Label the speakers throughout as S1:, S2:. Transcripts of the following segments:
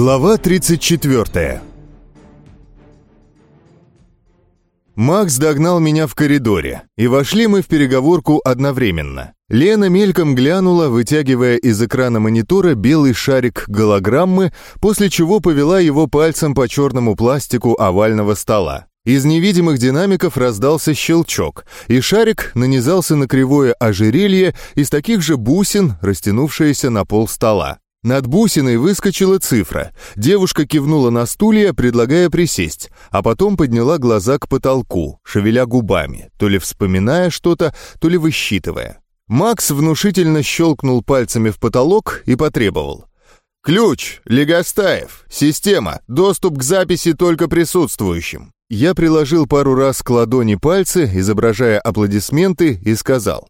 S1: Глава 34 Макс догнал меня в коридоре, и вошли мы в переговорку одновременно. Лена мельком глянула, вытягивая из экрана монитора белый шарик голограммы, после чего повела его пальцем по черному пластику овального стола. Из невидимых динамиков раздался щелчок, и шарик нанизался на кривое ожерелье из таких же бусин, растянувшееся на пол стола. Над бусиной выскочила цифра. Девушка кивнула на стулья, предлагая присесть, а потом подняла глаза к потолку, шевеля губами, то ли вспоминая что-то, то ли высчитывая. Макс внушительно щелкнул пальцами в потолок и потребовал. «Ключ! Легостаев! Система! Доступ к записи только присутствующим!» Я приложил пару раз к ладони пальцы, изображая аплодисменты, и сказал.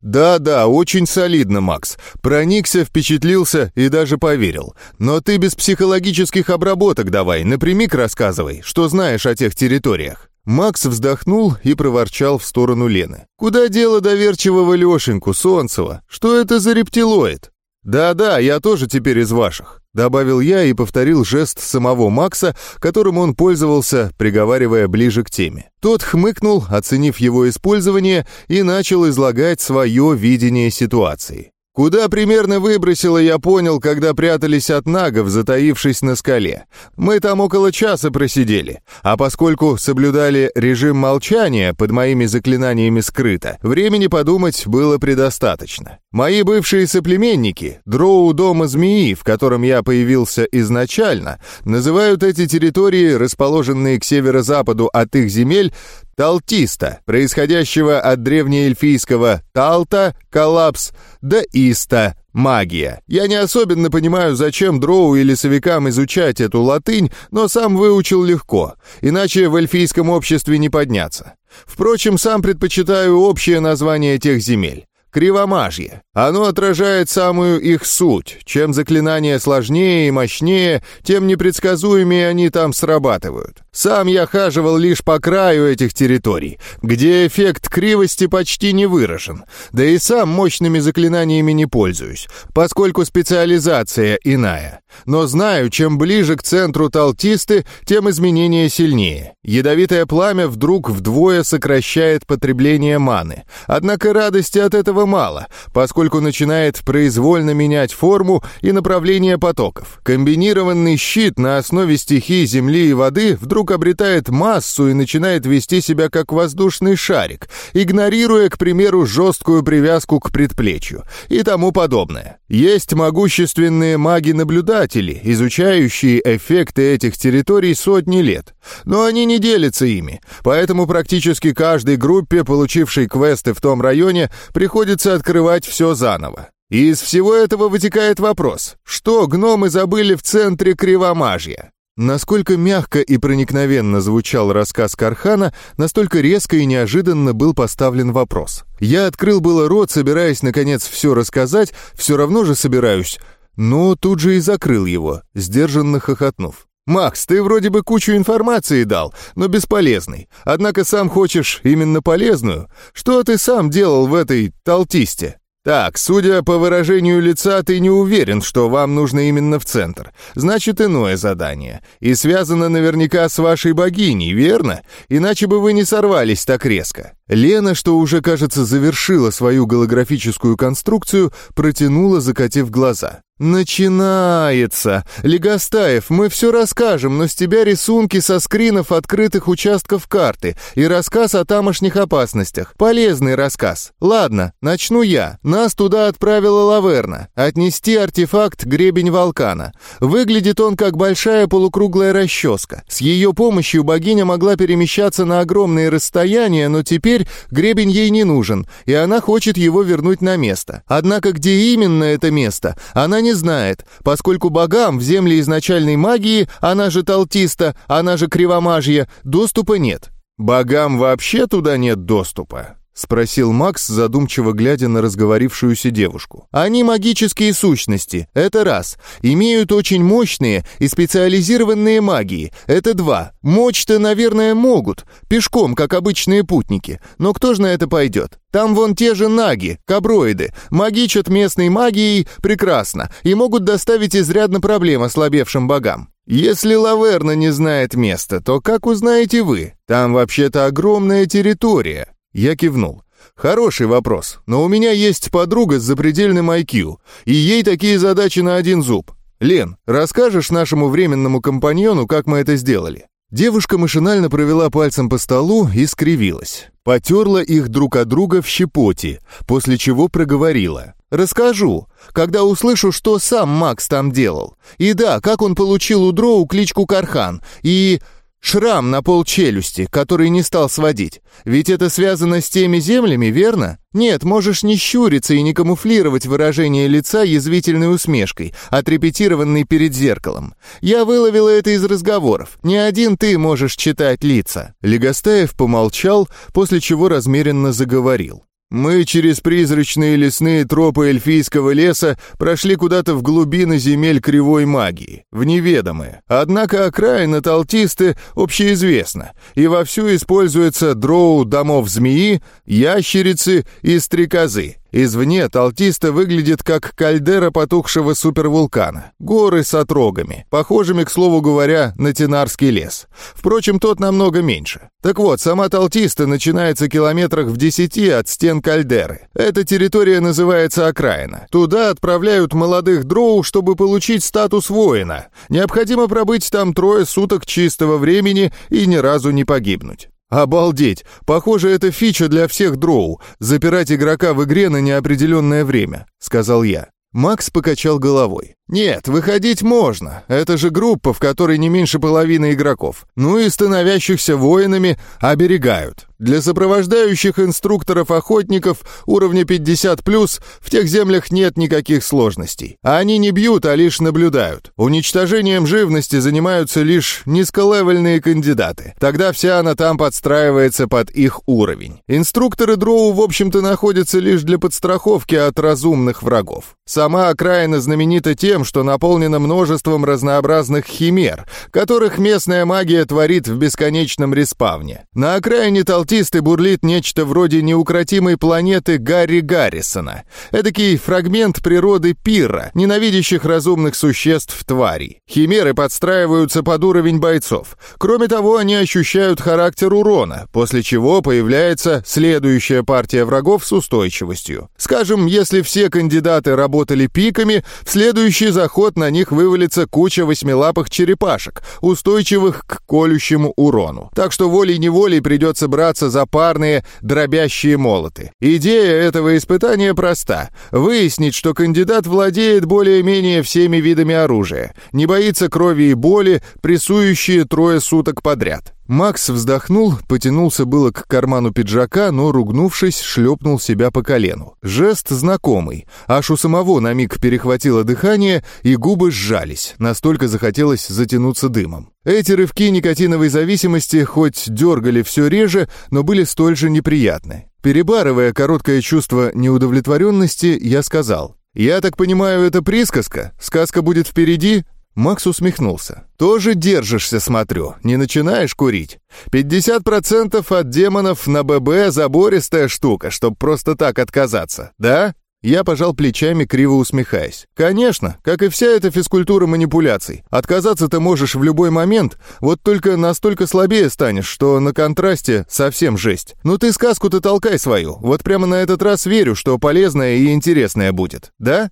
S1: «Да-да, очень солидно, Макс. Проникся, впечатлился и даже поверил. Но ты без психологических обработок давай, напрямик рассказывай, что знаешь о тех территориях». Макс вздохнул и проворчал в сторону Лены. «Куда дело доверчивого Лешеньку, Солнцева? Что это за рептилоид?» «Да-да, я тоже теперь из ваших. Добавил я и повторил жест самого Макса, которым он пользовался, приговаривая ближе к теме. Тот хмыкнул, оценив его использование, и начал излагать свое видение ситуации. Куда примерно выбросило, я понял, когда прятались от нагов, затаившись на скале. Мы там около часа просидели, а поскольку соблюдали режим молчания под моими заклинаниями скрыто, времени подумать было предостаточно. Мои бывшие соплеменники, дроу дома змеи, в котором я появился изначально, называют эти территории, расположенные к северо-западу от их земель, Талтиста, происходящего от древнеэльфийского «талта» — коллапс, да «иста» — магия. Я не особенно понимаю, зачем дроу и лесовикам изучать эту латынь, но сам выучил легко, иначе в эльфийском обществе не подняться. Впрочем, сам предпочитаю общее название тех земель. Кривомажье. Оно отражает самую их суть. Чем заклинания сложнее и мощнее, тем непредсказуемее они там срабатывают. Сам я хаживал лишь по краю этих территорий, где эффект кривости почти не выражен. Да и сам мощными заклинаниями не пользуюсь, поскольку специализация иная. Но знаю, чем ближе к центру Талтисты, тем изменения сильнее. Ядовитое пламя вдруг вдвое сокращает потребление маны. Однако радости от этого мало, поскольку начинает произвольно менять форму и направление потоков. Комбинированный щит на основе стихий земли и воды вдруг обретает массу и начинает вести себя как воздушный шарик, игнорируя, к примеру, жесткую привязку к предплечью и тому подобное. Есть могущественные маги-наблюдатели, изучающие эффекты этих территорий сотни лет, но они не делятся ими, поэтому практически каждой группе, получившей квесты в том районе, приходится открывать все заново. И из всего этого вытекает вопрос, что гномы забыли в центре Кривомажья? Насколько мягко и проникновенно звучал рассказ Кархана, настолько резко и неожиданно был поставлен вопрос. Я открыл было рот, собираясь наконец все рассказать, все равно же собираюсь, но тут же и закрыл его, сдержанно хохотнув. «Макс, ты вроде бы кучу информации дал, но бесполезный. Однако сам хочешь именно полезную. Что ты сам делал в этой Талтисте?» «Так, судя по выражению лица, ты не уверен, что вам нужно именно в центр. Значит, иное задание. И связано наверняка с вашей богиней, верно? Иначе бы вы не сорвались так резко». Лена, что уже, кажется, завершила свою голографическую конструкцию, протянула, закатив глаза. «Начинается! Легостаев, мы все расскажем, но с тебя рисунки со скринов открытых участков карты и рассказ о тамошних опасностях. Полезный рассказ. Ладно, начну я. Нас туда отправила Лаверна. Отнести артефакт «Гребень Волкана». Выглядит он как большая полукруглая расческа. С ее помощью богиня могла перемещаться на огромные расстояния, но теперь гребень ей не нужен, и она хочет его вернуть на место. Однако где именно это место, она не знает, поскольку богам в земле изначальной магии, она же Талтиста, она же Кривомажья, доступа нет. Богам вообще туда нет доступа. — спросил Макс, задумчиво глядя на разговорившуюся девушку. «Они магические сущности, это раз. Имеют очень мощные и специализированные магии, это два. Мочь-то, наверное, могут, пешком, как обычные путники. Но кто же на это пойдет? Там вон те же наги, каброиды, магичат местной магией прекрасно и могут доставить изрядно проблем ослабевшим богам. Если Лаверна не знает места, то как узнаете вы? Там вообще-то огромная территория. Я кивнул. Хороший вопрос, но у меня есть подруга с запредельным IQ, и ей такие задачи на один зуб. Лен, расскажешь нашему временному компаньону, как мы это сделали?» Девушка машинально провела пальцем по столу и скривилась. Потерла их друг от друга в щепоте, после чего проговорила. «Расскажу, когда услышу, что сам Макс там делал. И да, как он получил у Дроу кличку Кархан. И Шрам на пол челюсти, который не стал сводить. Ведь это связано с теми землями, верно? Нет, можешь не щуриться и не камуфлировать выражение лица язвительной усмешкой, отрепетированной перед зеркалом. Я выловила это из разговоров. Не один ты можешь читать лица. Легостаев помолчал, после чего размеренно заговорил. Мы через призрачные лесные тропы эльфийского леса прошли куда-то в глубины земель кривой магии, в неведомое. Однако окраина Талтисты общеизвестна, и вовсю используется дроу домов змеи, ящерицы и стрекозы. Извне Талтиста выглядит как кальдера потухшего супервулкана. Горы с отрогами, похожими, к слову говоря, на Тинарский лес. Впрочем, тот намного меньше. Так вот, сама Талтиста начинается километрах в десяти от стен кальдеры. Эта территория называется окраина. Туда отправляют молодых дроу, чтобы получить статус воина. Необходимо пробыть там трое суток чистого времени и ни разу не погибнуть. «Обалдеть! Похоже, это фича для всех дроу — запирать игрока в игре на неопределенное время», — сказал я. Макс покачал головой. «Нет, выходить можно. Это же группа, в которой не меньше половины игроков. Ну и становящихся воинами оберегают. Для сопровождающих инструкторов-охотников уровня 50+, в тех землях нет никаких сложностей. Они не бьют, а лишь наблюдают. Уничтожением живности занимаются лишь низколевельные кандидаты. Тогда вся она там подстраивается под их уровень. Инструкторы дроу, в общем-то, находятся лишь для подстраховки от разумных врагов. Сама окраина знаменита тем, что наполнена множеством разнообразных химер, которых местная магия творит в бесконечном респавне. На окраине Талтисты бурлит нечто вроде неукротимой планеты Гарри Гаррисона. Эдакий фрагмент природы пира, ненавидящих разумных существ тварей. Химеры подстраиваются под уровень бойцов. Кроме того, они ощущают характер урона, после чего появляется следующая партия врагов с устойчивостью. Скажем, если все кандидаты работали пиками, в следующий заход на них вывалится куча восьмилапых черепашек, устойчивых к колющему урону. Так что волей-неволей придется браться за парные дробящие молоты. Идея этого испытания проста. Выяснить, что кандидат владеет более-менее всеми видами оружия, не боится крови и боли, прессующие трое суток подряд. Макс вздохнул, потянулся было к карману пиджака, но, ругнувшись, шлепнул себя по колену. Жест знакомый. Аж у самого на миг перехватило дыхание, и губы сжались, настолько захотелось затянуться дымом. Эти рывки никотиновой зависимости хоть дергали все реже, но были столь же неприятны. Перебарывая короткое чувство неудовлетворенности, я сказал, «Я так понимаю, это присказка? Сказка будет впереди?» Макс усмехнулся. «Тоже держишься, смотрю. Не начинаешь курить? 50% от демонов на ББ забористая штука, чтоб просто так отказаться, да?» Я пожал плечами, криво усмехаясь. «Конечно, как и вся эта физкультура манипуляций. Отказаться ты можешь в любой момент, вот только настолько слабее станешь, что на контрасте совсем жесть. Ну ты сказку-то толкай свою. Вот прямо на этот раз верю, что полезное и интересное будет. Да?»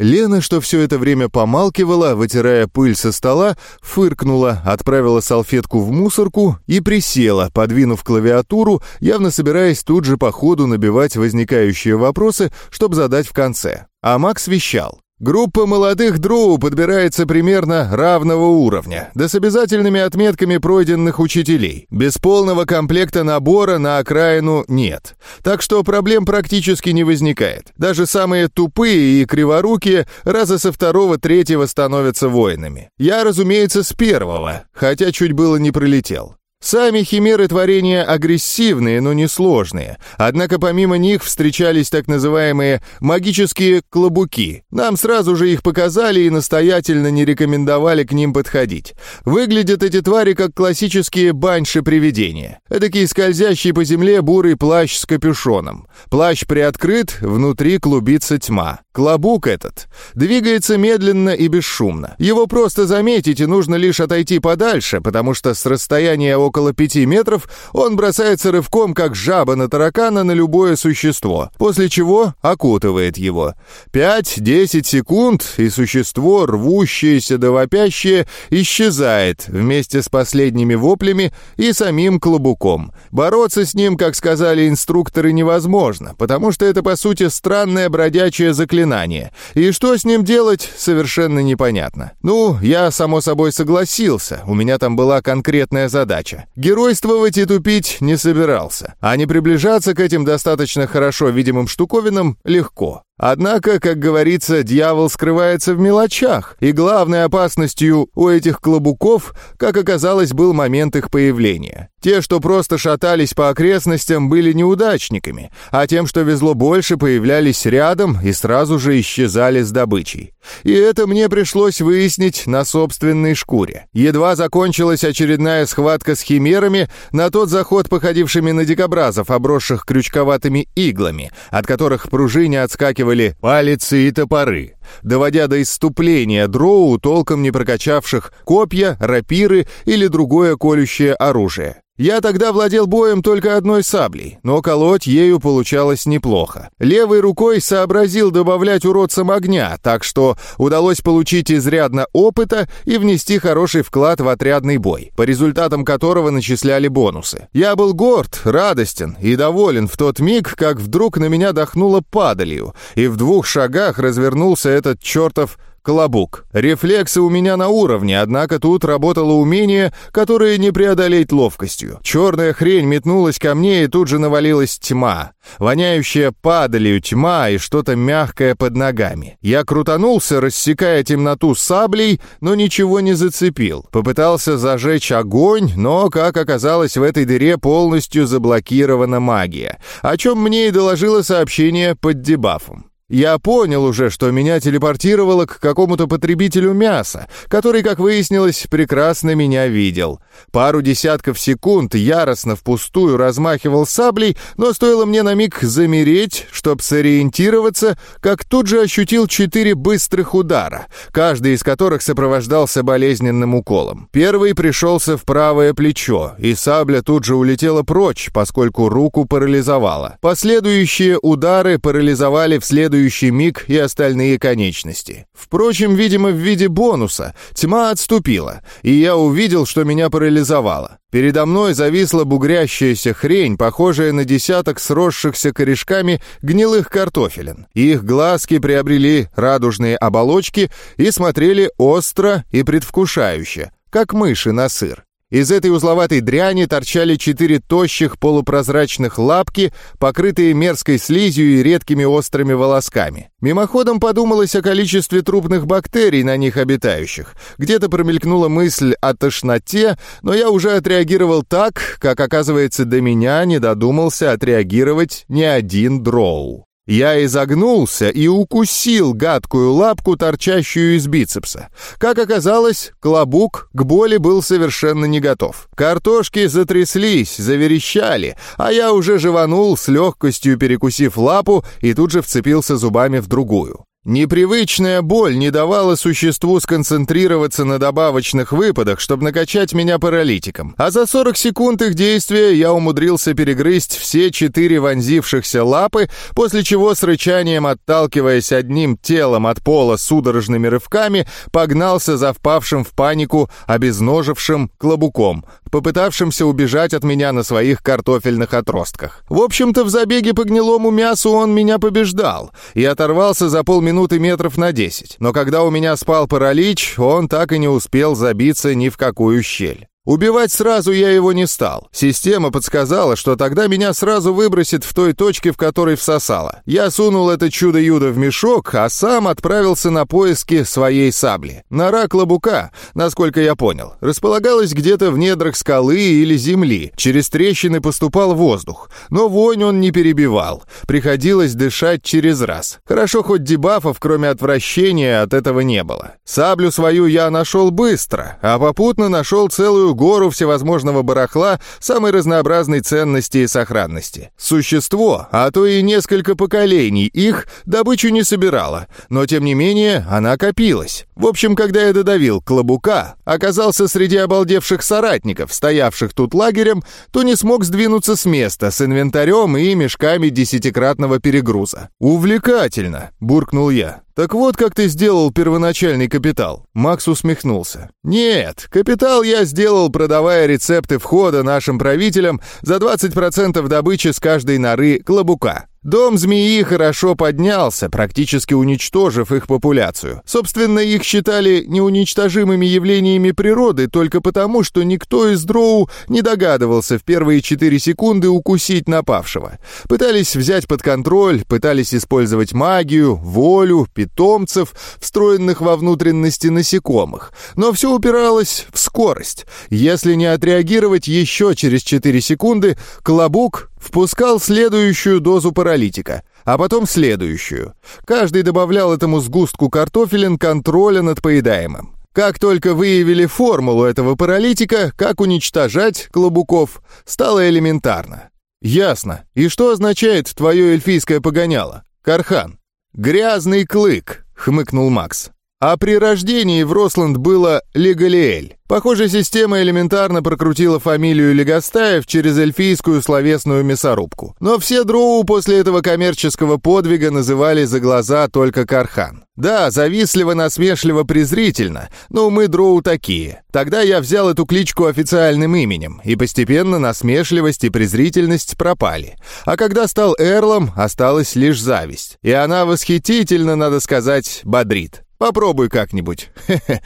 S1: Лена, что все это время помалкивала, вытирая пыль со стола, фыркнула, отправила салфетку в мусорку и присела, подвинув клавиатуру, явно собираясь тут же по ходу набивать возникающие вопросы, чтобы задать в конце. А Макс вещал. Группа молодых дроу подбирается примерно равного уровня, да с обязательными отметками пройденных учителей. Без полного комплекта набора на окраину нет. Так что проблем практически не возникает. Даже самые тупые и криворукие раза со второго-третьего становятся воинами. Я, разумеется, с первого, хотя чуть было не пролетел. Сами химеры творения агрессивные, но не сложные. Однако помимо них встречались так называемые магические клобуки. Нам сразу же их показали и настоятельно не рекомендовали к ним подходить. Выглядят эти твари как классические банши-привидения. Эдакий скользящий по земле бурый плащ с капюшоном. Плащ приоткрыт, внутри клубится тьма. Клобук этот двигается медленно и бесшумно. Его просто заметить и нужно лишь отойти подальше, потому что с расстояния около пяти метров он бросается рывком, как жаба на таракана, на любое существо, после чего окутывает его. Пять-десять секунд, и существо, рвущееся да вопящее, исчезает вместе с последними воплями и самим клобуком. Бороться с ним, как сказали инструкторы, невозможно, потому что это, по сути, странное бродячее заклинание. И что с ним делать, совершенно непонятно. Ну, я, само собой, согласился, у меня там была конкретная задача. Геройствовать и тупить не собирался, а не приближаться к этим достаточно хорошо видимым штуковинам легко. Однако, как говорится, дьявол скрывается в мелочах, и главной опасностью у этих клобуков, как оказалось, был момент их появления. Те, что просто шатались по окрестностям, были неудачниками, а тем, что везло больше, появлялись рядом и сразу же исчезали с добычей. И это мне пришлось выяснить на собственной шкуре. Едва закончилась очередная схватка с химерами, на тот заход походившими на дикобразов, обросших крючковатыми иглами, от которых пружине отскакивали палицы и топоры, доводя до исступления дроу, толком не прокачавших копья, рапиры или другое колющее оружие. Я тогда владел боем только одной саблей, но колоть ею получалось неплохо. Левой рукой сообразил добавлять уродцам огня, так что удалось получить изрядно опыта и внести хороший вклад в отрядный бой, по результатам которого начисляли бонусы. Я был горд, радостен и доволен в тот миг, как вдруг на меня дохнуло падалью, и в двух шагах развернулся этот чертов Колобук. Рефлексы у меня на уровне, однако тут работало умение, которое не преодолеть ловкостью. Черная хрень метнулась ко мне, и тут же навалилась тьма. Воняющая падалью тьма и что-то мягкое под ногами. Я крутанулся, рассекая темноту саблей, но ничего не зацепил. Попытался зажечь огонь, но, как оказалось, в этой дыре полностью заблокирована магия, о чем мне и доложило сообщение под дебафом. Я понял уже, что меня телепортировало к какому-то потребителю мяса, который, как выяснилось, прекрасно меня видел. Пару десятков секунд яростно впустую размахивал саблей, но стоило мне на миг замереть, чтобы сориентироваться, как тут же ощутил четыре быстрых удара, каждый из которых сопровождался болезненным уколом. Первый пришелся в правое плечо, и сабля тут же улетела прочь, поскольку руку парализовала. Последующие удары парализовали в следующий следующий миг и остальные конечности. Впрочем, видимо, в виде бонуса, тьма отступила, и я увидел, что меня парализовало. Передо мной зависла бугрящаяся хрень, похожая на десяток сросшихся корешками гнилых картофелин. Их глазки приобрели радужные оболочки и смотрели остро и предвкушающе, как мыши на сыр. Из этой узловатой дряни торчали четыре тощих полупрозрачных лапки, покрытые мерзкой слизью и редкими острыми волосками. Мимоходом подумалось о количестве трупных бактерий на них обитающих. Где-то промелькнула мысль о тошноте, но я уже отреагировал так, как, оказывается, до меня не додумался отреагировать ни один дроу. Я изогнулся и укусил гадкую лапку, торчащую из бицепса. Как оказалось, клобук к боли был совершенно не готов. Картошки затряслись, заверещали, а я уже жеванул с легкостью, перекусив лапу, и тут же вцепился зубами в другую. Непривычная боль не давала существу сконцентрироваться на добавочных выпадах, чтобы накачать меня паралитиком. А за 40 секунд их действия я умудрился перегрызть все четыре вонзившихся лапы, после чего с рычанием, отталкиваясь одним телом от пола судорожными рывками, погнался за впавшим в панику обезножившим клобуком, попытавшимся убежать от меня на своих картофельных отростках. В общем-то, в забеге по гнилому мясу он меня побеждал и оторвался за полминуты минуты метров на 10, но когда у меня спал паралич, он так и не успел забиться ни в какую щель. Убивать сразу я его не стал. Система подсказала, что тогда меня сразу выбросит в той точке, в которой всосало. Я сунул это чудо-юдо в мешок, а сам отправился на поиски своей сабли. Нора клобука, насколько я понял, располагалась где-то в недрах скалы или земли. Через трещины поступал воздух. Но вонь он не перебивал. Приходилось дышать через раз. Хорошо, хоть дебафов, кроме отвращения, от этого не было. Саблю свою я нашел быстро, а попутно нашел целую целую гору всевозможного барахла самой разнообразной ценности и сохранности. Существо, а то и несколько поколений их добычу не собирало, но тем не менее она копилась. В общем, когда я додавил клобука, оказался среди обалдевших соратников, стоявших тут лагерем, то не смог сдвинуться с места с инвентарем и мешками десятикратного перегруза. «Увлекательно!» — буркнул я. «Так вот, как ты сделал первоначальный капитал». Макс усмехнулся. «Нет, капитал я сделал, продавая рецепты входа нашим правителям за 20% добычи с каждой норы клобука. Дом змеи хорошо поднялся, практически уничтожив их популяцию. Собственно, их считали неуничтожимыми явлениями природы только потому, что никто из дроу не догадывался в первые 4 секунды укусить напавшего. Пытались взять под контроль, пытались использовать магию, волю, питомцев, встроенных во внутренности насекомых. Но все упиралось в скорость. Если не отреагировать еще через 4 секунды, клобук Впускал следующую дозу паралитика, а потом следующую. Каждый добавлял этому сгустку картофелин контроля над поедаемым. Как только выявили формулу этого паралитика, как уничтожать клобуков, стало элементарно. «Ясно. И что означает твое эльфийское погоняло? Кархан?» «Грязный клык», — хмыкнул Макс. А при рождении в Росланд было Легалиэль. Похоже, система элементарно прокрутила фамилию Легостаев через эльфийскую словесную мясорубку. Но все дроу после этого коммерческого подвига называли за глаза только Кархан. Да, завистливо-насмешливо-презрительно, но мы дроу такие. Тогда я взял эту кличку официальным именем, и постепенно насмешливость и презрительность пропали. А когда стал Эрлом, осталась лишь зависть. И она восхитительно, надо сказать, бодрит. Попробуй как-нибудь.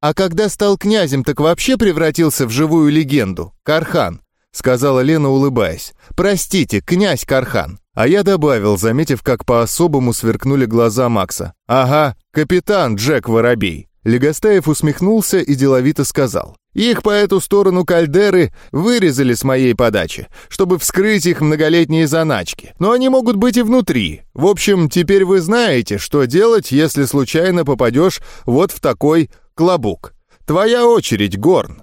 S1: «А когда стал князем, так вообще превратился в живую легенду. Кархан», — сказала Лена, улыбаясь. «Простите, князь Кархан». А я добавил, заметив, как по-особому сверкнули глаза Макса. «Ага, капитан Джек Воробей». Легостаев усмехнулся и деловито сказал. «Их по эту сторону кальдеры вырезали с моей подачи, чтобы вскрыть их многолетние заначки. Но они могут быть и внутри. В общем, теперь вы знаете, что делать, если случайно попадешь вот в такой Клобук. Твоя очередь, Горн.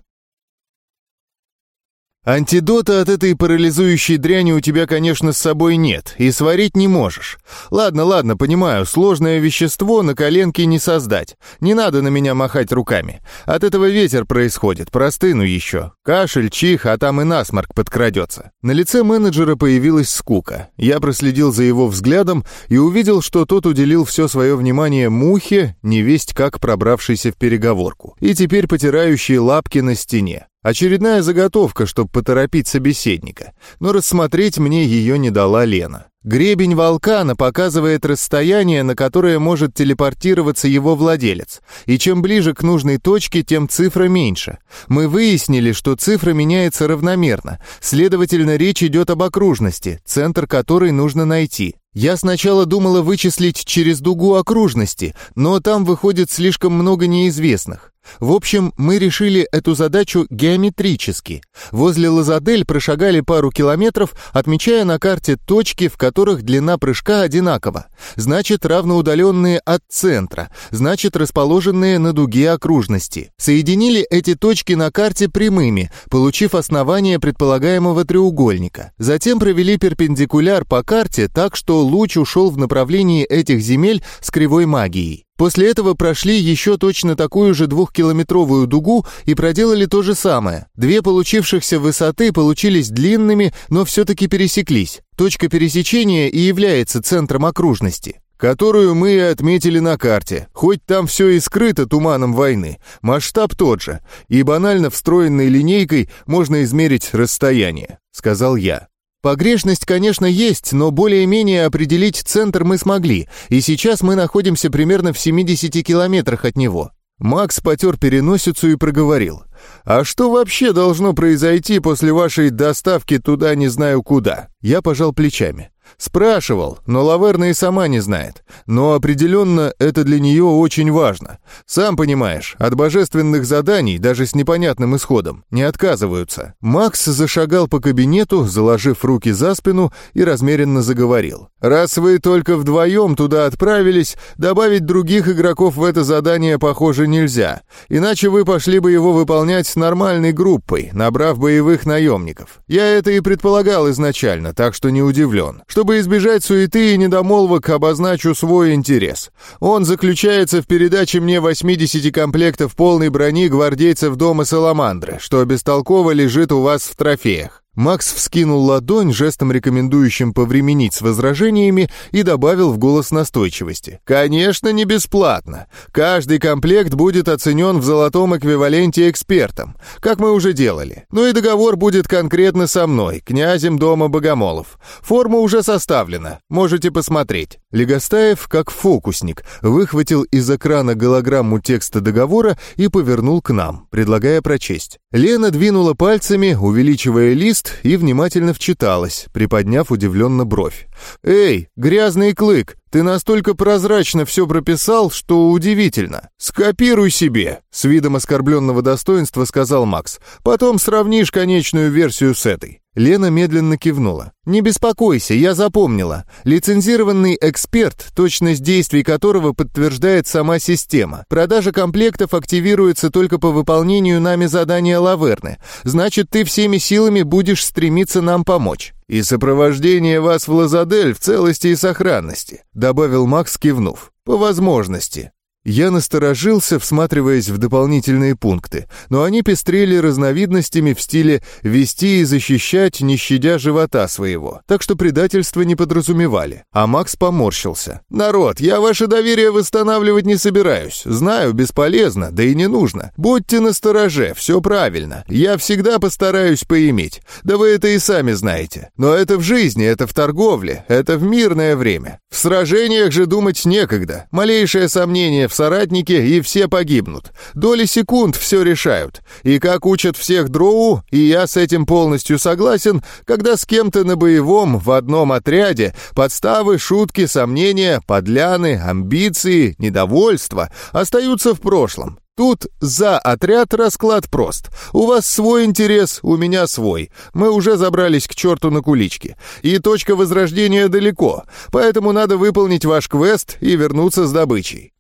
S1: Антидота от этой парализующей дряни у тебя, конечно, с собой нет, и сварить не можешь. Ладно, ладно, понимаю, сложное вещество на коленке не создать. Не надо на меня махать руками. От этого ветер происходит, простыну еще. Кашель, чих, а там и насморк подкрадется. На лице менеджера появилась скука. Я проследил за его взглядом и увидел, что тот уделил все свое внимание мухе, невесть как пробравшейся в переговорку, и теперь потирающей лапки на стене. Очередная заготовка, чтобы поторопить собеседника, но рассмотреть мне ее не дала Лена. Гребень вулкана показывает расстояние, на которое может телепортироваться его владелец, и чем ближе к нужной точке, тем цифра меньше. Мы выяснили, что цифра меняется равномерно, следовательно, речь идет об окружности, центр которой нужно найти. Я сначала думала вычислить через дугу окружности, но там выходит слишком много неизвестных. В общем, мы решили эту задачу геометрически. Возле Лазадель прошагали пару километров, отмечая на карте точки, в которых длина прыжка одинакова. Значит, равноудаленные от центра, значит, расположенные на дуге окружности. Соединили эти точки на карте прямыми, получив основание предполагаемого треугольника. Затем провели перпендикуляр по карте так, что луч ушел в направлении этих земель с кривой магией. После этого прошли еще точно такую же двухкилометровую дугу и проделали то же самое. Две получившихся высоты получились длинными, но все-таки пересеклись. Точка пересечения и является центром окружности которую мы и отметили на карте. Хоть там все и скрыто туманом войны, масштаб тот же, и банально встроенной линейкой можно измерить расстояние», — сказал я. Погрешность, конечно, есть, но более-менее определить центр мы смогли, и сейчас мы находимся примерно в 70 километрах от него. Макс потер переносицу и проговорил. «А что вообще должно произойти после вашей доставки туда не знаю куда?» Я пожал плечами. Спрашивал, но Лаверна и сама не знает. Но определенно это для нее очень важно. Сам понимаешь, от божественных заданий, даже с непонятным исходом, не отказываются. Макс зашагал по кабинету, заложив руки за спину и размеренно заговорил. «Раз вы только вдвоем туда отправились, добавить других игроков в это задание, похоже, нельзя. Иначе вы пошли бы его выполнять с нормальной группой, набрав боевых наемников. Я это и предполагал изначально, так что не удивлен. Чтобы избежать суеты и недомолвок, обозначу свой интерес. Он заключается в передаче мне 80 комплектов полной брони гвардейцев дома Саламандры, что бестолково лежит у вас в трофеях. Макс вскинул ладонь, жестом рекомендующим повременить с возражениями, и добавил в голос настойчивости. «Конечно, не бесплатно. Каждый комплект будет оценен в золотом эквиваленте экспертом, как мы уже делали. Ну и договор будет конкретно со мной, князем дома Богомолов. Форма уже составлена, можете посмотреть». Легостаев, как фокусник, выхватил из экрана голограмму текста договора и повернул к нам, предлагая прочесть. Лена двинула пальцами, увеличивая лист, и внимательно вчиталась, приподняв удивленно бровь. «Эй, грязный клык, ты настолько прозрачно все прописал, что удивительно. Скопируй себе!» С видом оскорбленного достоинства сказал Макс. «Потом сравнишь конечную версию с этой». Лена медленно кивнула. «Не беспокойся, я запомнила. Лицензированный эксперт, точность действий которого подтверждает сама система. Продажа комплектов активируется только по выполнению нами задания Лаверны. Значит, ты всеми силами будешь стремиться нам помочь. И сопровождение вас в Лазадель в целости и сохранности», добавил Макс, кивнув. «По возможности». Я насторожился, всматриваясь в дополнительные пункты, но они пестрели разновидностями в стиле «вести и защищать, не щадя живота своего», так что предательство не подразумевали. А Макс поморщился. «Народ, я ваше доверие восстанавливать не собираюсь. Знаю, бесполезно, да и не нужно. Будьте настороже, все правильно. Я всегда постараюсь поиметь. Да вы это и сами знаете. Но это в жизни, это в торговле, это в мирное время. В сражениях же думать некогда. Малейшее сомнение в соратнике, и все погибнут. Доли секунд все решают. И как учат всех дроу, и я с этим полностью согласен, когда с кем-то на боевом в одном отряде подставы, шутки, сомнения, подляны, амбиции, недовольство остаются в прошлом. Тут за отряд расклад прост. У вас свой интерес, у меня свой. Мы уже забрались к черту на кулички. И точка возрождения далеко, поэтому надо выполнить ваш квест и вернуться с добычей.